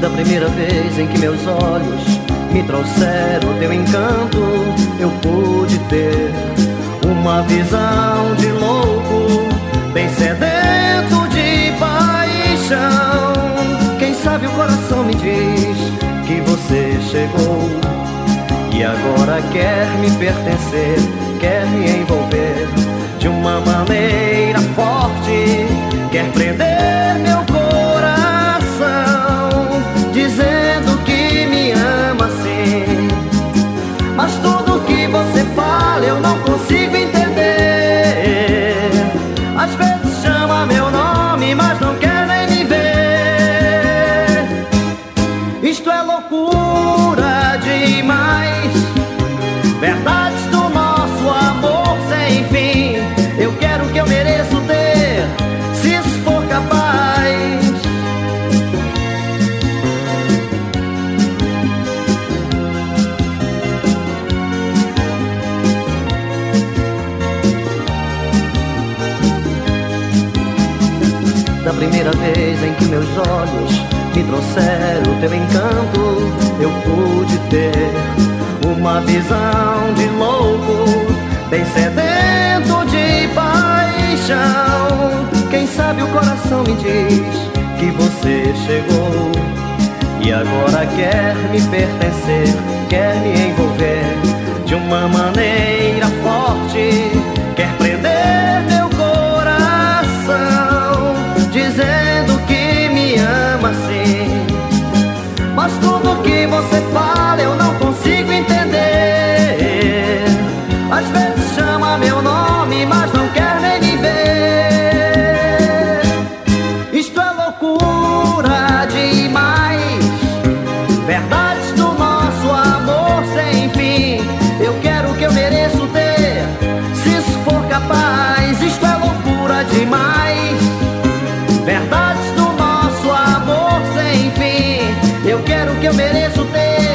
Da primeira vez em que meus olhos me trouxeram teu encanto, eu pude ter uma visão de louco, bem sedento de paixão. Quem sabe o coração me diz que você chegou e agora quer me pertencer, quer me envolver de uma maneira você fala eu não consigo entender. Às vezes chama meu nome, mas não quer nem me ver. Isto é loucura demais. Verdades do Da primeira vez em que meus olhos me trouxeram teu encanto, eu pude ter uma visão de louco, bem sedento de paixão. Quem sabe o coração me diz que você chegou e agora quer me pertencer, quer me envolver que eu mereço ter.